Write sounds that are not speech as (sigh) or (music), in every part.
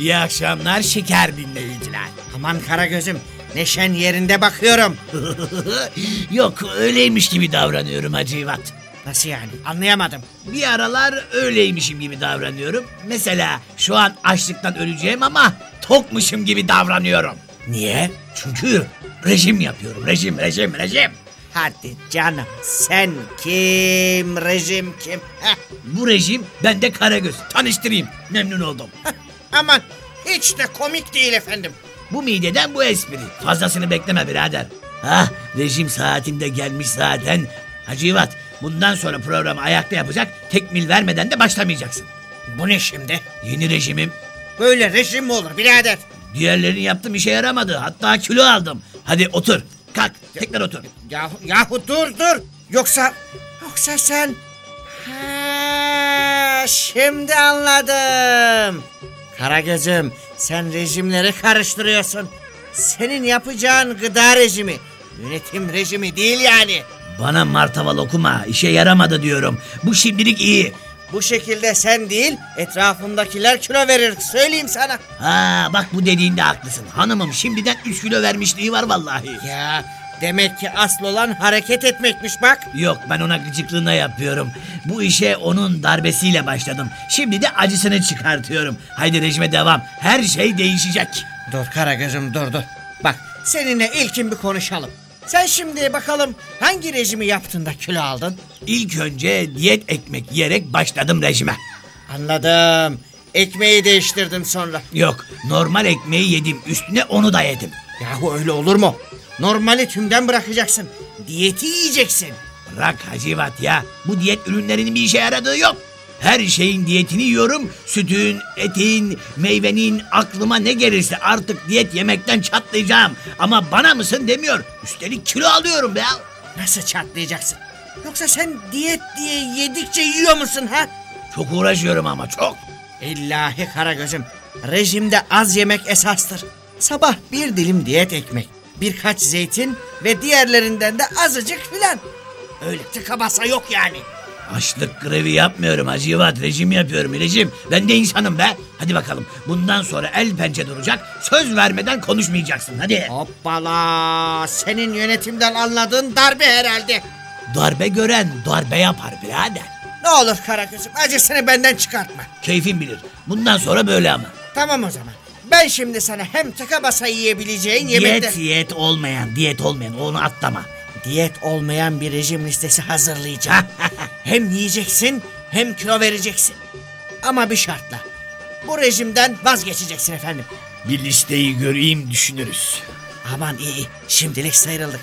İyi akşamlar şeker dinleyiciler. Aman Karagöz'üm neşen yerinde bakıyorum. (laughs) Yok öyleymiş gibi davranıyorum Hacivat. Nasıl yani anlayamadım. Bir aralar öyleymişim gibi davranıyorum. Mesela şu an açlıktan öleceğim ama tokmuşum gibi davranıyorum. Niye? Çünkü rejim yapıyorum. Rejim, rejim, rejim. Hadi canım sen kim rejim kim? Heh, Bu rejim ben de Karagöz. Tanıştırayım. Memnun oldum. (laughs) aman hiç de komik değil efendim. Bu mideden bu espri. Fazlasını bekleme birader. Ah rejim saatinde gelmiş zaten. Hacivat bundan sonra programı ayakta yapacak tekmil vermeden de başlamayacaksın. Bu ne şimdi? Yeni rejimim Böyle rejim mi olur birader? Diğerlerini yaptım işe yaramadı. Hatta kilo aldım. Hadi otur. Kalk. Tekrar otur. Yahu, yahu dur dur. Yoksa yoksa sen ha, şimdi anladım. Karagöz'üm sen rejimleri karıştırıyorsun. Senin yapacağın gıda rejimi yönetim rejimi değil yani. Bana martaval okuma. İşe yaramadı diyorum. Bu şimdilik iyi. Bu şekilde sen değil etrafındakiler kilo verir söyleyeyim sana. Ha bak bu dediğinde haklısın. Hanımım şimdiden 3 kilo vermişliği var vallahi. Ya demek ki asıl olan hareket etmekmiş bak. Yok ben ona gıcıklığına yapıyorum. Bu işe onun darbesiyle başladım. Şimdi de acısını çıkartıyorum. Haydi rejime devam. Her şey değişecek. Dur Karagöz'üm dur dur. Bak seninle ilkin bir konuşalım. Sen şimdi bakalım hangi rejimi yaptın da kilo aldın? İlk önce diyet ekmek yiyerek başladım rejime. Anladım. Ekmeği değiştirdim sonra. Yok normal ekmeği yedim. Üstüne onu da yedim. Yahu öyle olur mu? Normali tümden bırakacaksın. Diyeti yiyeceksin. Bırak Hacivat ya. Bu diyet ürünlerinin bir işe yaradığı yok. Her şeyin diyetini yiyorum. Sütün, etin, meyvenin aklıma ne gelirse artık diyet yemekten çatlayacağım. Ama bana mısın demiyor. Üstelik kilo alıyorum be. Nasıl çatlayacaksın? Yoksa sen diyet diye yedikçe yiyor musun ha? Çok uğraşıyorum ama çok. İllahi Karagöz'üm. Rejimde az yemek esastır. Sabah bir dilim diyet ekmek, birkaç zeytin ve diğerlerinden de azıcık filan. Öyle tıka basa yok yani. Açlık grevi yapmıyorum Hacivat. Rejim yapıyorum rejim. Ben de insanım be. Hadi bakalım. Bundan sonra el pençe duracak. Söz vermeden konuşmayacaksın. Hadi. Hoppala senin yönetimden anladığın darbe herhalde. Darbe gören darbe yapar birader. Ne olur Karagöz'üm acısını benden çıkartma. Keyfin bilir. Bundan sonra böyle ama. Tamam o zaman. Ben şimdi sana hem tıka basa yiyebileceğin yemekler... Diyet diyet olmayan, diyet olmayan onu atlama. Diyet olmayan bir rejim listesi hazırlayacağım. (laughs) hem yiyeceksin hem kilo vereceksin. Ama bir şartla. Bu rejimden vazgeçeceksin efendim. Bir listeyi göreyim düşünürüz. Aman iyi, iyi. şimdilik sıyrıldık.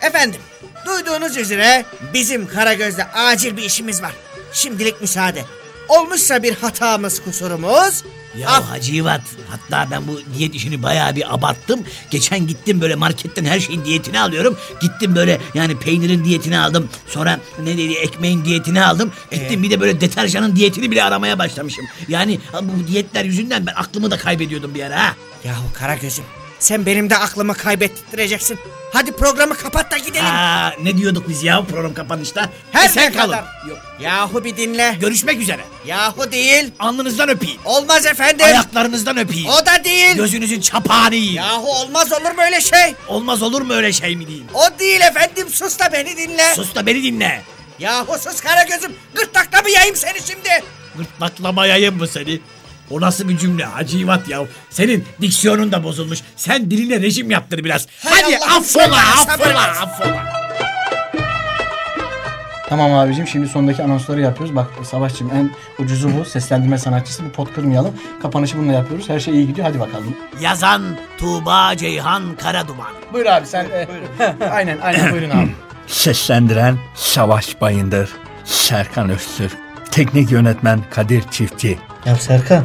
Efendim, duyduğunuz üzere bizim Karagöz'de acil bir işimiz var. Şimdilik müsaade. Olmuşsa bir hatamız, kusurumuz... Ya af- Hacivat hatta ben bu diyet işini bayağı bir abarttım. Geçen gittim böyle marketten her şeyin diyetini alıyorum. Gittim böyle yani peynirin diyetini aldım. Sonra ne dedi ekmeğin diyetini aldım. Gittim bir de böyle deterjanın diyetini bile aramaya başlamışım. Yani bu diyetler yüzünden ben aklımı da kaybediyordum bir ara ha. Yahu Karagöz'üm, sen benim de aklımı kaybettireceksin. Hadi programı kapat da gidelim. Aa, ne diyorduk biz ya program kapanışta? Her E sen kalın. Yok. Yahu bir dinle. Görüşmek üzere. Yahu değil. Alnınızdan öpeyim. Olmaz efendim. Ayaklarınızdan öpeyim. O da değil. Gözünüzün çapağını yiyeyim. Yahu olmaz olur mu öyle şey? Olmaz olur mu öyle şey mi diyeyim? O değil efendim sus da beni dinle. Sus da beni dinle. Yahu sus Karagöz'üm. Gırtlakta mı yayayım seni şimdi? Gırtlaklamayayım mı seni? O nasıl bir cümle hacivat ya. Senin diksiyonun da bozulmuş. Sen diline rejim yaptır biraz. Hay Hadi Allah'ım, affola sabır, sabır. affola affola. Tamam abicim şimdi sondaki anonsları yapıyoruz. Bak Savaşçım en ucuzu bu. Seslendirme sanatçısı. Bir pot kırmayalım. Kapanışı bununla yapıyoruz. Her şey iyi gidiyor. Hadi bakalım. Yazan Tuğba Ceyhan Karaduman. Buyur abi sen. e, (laughs) aynen aynen buyurun abi. (clears throat) Seslendiren Savaş Bayındır, Serkan Öztürk, Teknik Yönetmen Kadir Çiftçi. Ya Serkan